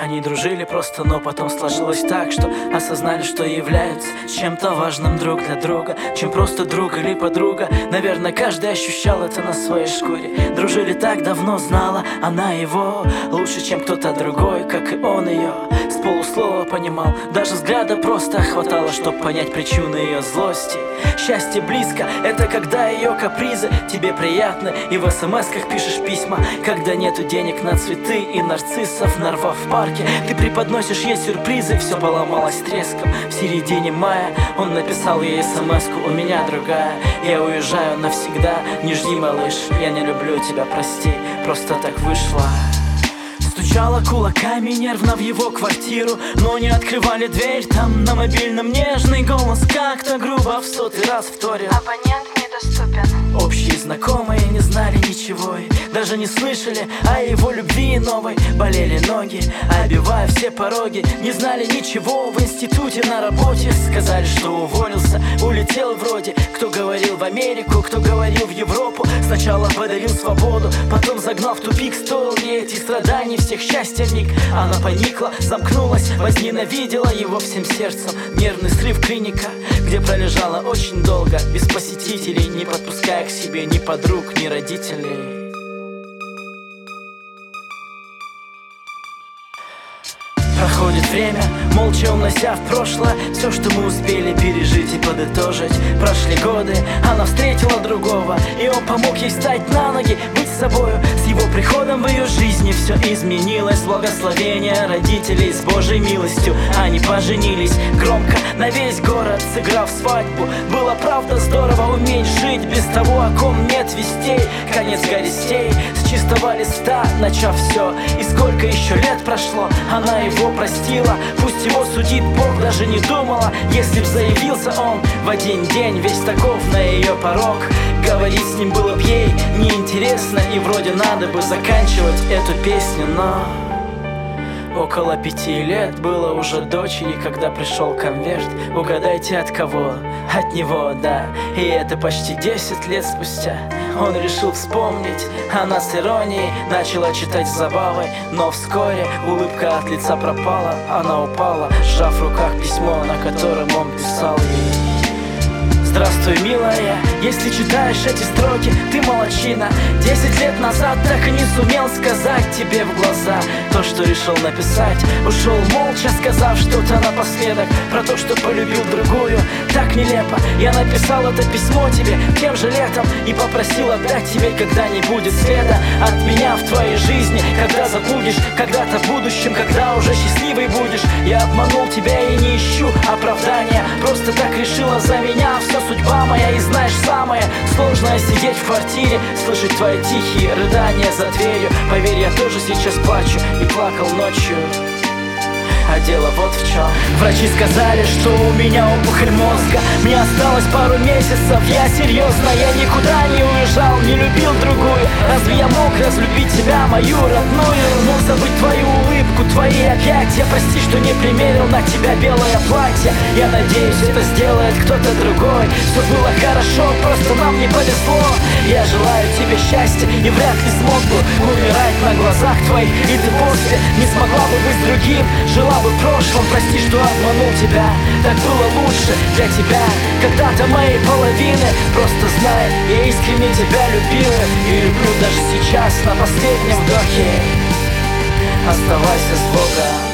Они дружили просто, но потом сложилось так, что осознали, что являются чем-то важным друг для друга, чем просто друг или подруга. Наверное, каждый ощущал это на своей шкуре. Дружили так давно, знала она его лучше, чем кто-то другой, как и он ее. С полуслова понимал, даже взгляда просто хватало, чтобы понять причины ее злости. Счастье близко, это когда ее капризы тебе приятны, и в смс-ках пишешь письма, когда нету денег на цветы и нарциссов, нарвав в парке. Ты преподносишь ей сюрпризы, все поломалось треском. В середине мая он написал ей смс у меня другая. Я уезжаю навсегда, не жди, малыш, я не люблю тебя, прости, просто так вышло. Стучала кулаками нервно в его квартиру Но не открывали дверь, там на мобильном нежный голос Как-то грубо в сотый раз вторил. Абонент недоступен. Общие знакомые не знали ничего и Даже не слышали о его любви новой. Болели ноги, обивая все пороги. Не знали ничего в институте, на работе. Сказали, что уволился, улетел вроде. Кто говорил в Америку, кто говорил в Европу. Сначала подарил свободу, потом загнал в тупик стол. И эти страдания всех счастья миг. Она поникла, замкнулась, возненавидела его всем сердцем. Нервный срыв клиника, где пролежала очень долго. Без посетителей, не подпуская к себе ни подруг, ни родителей время, молча унося в прошлое Все, что мы успели пережить и подытожить. Прошли годы, она встретила другого. И он помог ей стать на ноги, быть собою. С его приходом в ее жизни все изменилось. Благословение родителей с Божьей милостью. Они поженились громко на весь город Сыграв свадьбу, было правда здорово уметь жить Без того, о ком нет вестей. Конец горестей, чистого листа начав все И сколько еще лет прошло, она его простила. Пусть его судит Бог, даже не думала. Если б заявился он в один день Весь таков на ее порог. Говорить с ним было б ей неинтересно И вроде надо бы заканчивать эту песню, но... Около пяти лет было уже дочери, когда пришел конверт. Угадайте от кого? От него, да. И это почти десять лет спустя. Он решил вспомнить, она с иронией Начала читать забавой Но вскоре улыбка от лица пропала. Она упала, сжав в руках письмо На котором он писал ей Здравствуй, милая, если читаешь эти строки, ты молочина Десять лет назад так и не сумел сказать тебе в глаза. То, что решил написать, ушел молча, сказав что-то напоследок. Про то, что полюбил другую, так нелепо. Я написал это письмо тебе тем же летом И попросил отдать тебе, когда не будет следа От меня в твоей жизни, когда забудешь Когда-то в будущем, когда уже счастливый будешь. Я обманул тебя и не ищу оправдания. Просто так решила за меня сложное сидеть в квартире Слышать твои тихие рыдания за дверью. Поверь, я тоже сейчас плачу и плакал ночью. А дело вот в чем Врачи сказали, что у меня опухоль мозга. Мне осталось пару месяцев, я серьезно Я никуда не уезжал, не любил другую Разве я мог разлюбить тебя, мою родную? Мог забыть твою улыбку, твои объятия. Прости, что не примерил на тебя белое платье. Я надеюсь, это сделает кто-то другой. Все было хорошо, просто нам не повезло. Я желаю тебе счастья и вряд ли смог бы Умирать на глазах твоих. И ты после не смогла бы быть другим. Жила бы в прошлом, прости, что обманул тебя. Так было лучше для тебя. Когда-то моей половины я искренне тебя любила И люблю даже сейчас на последнем вдохе. Оставайся с Богом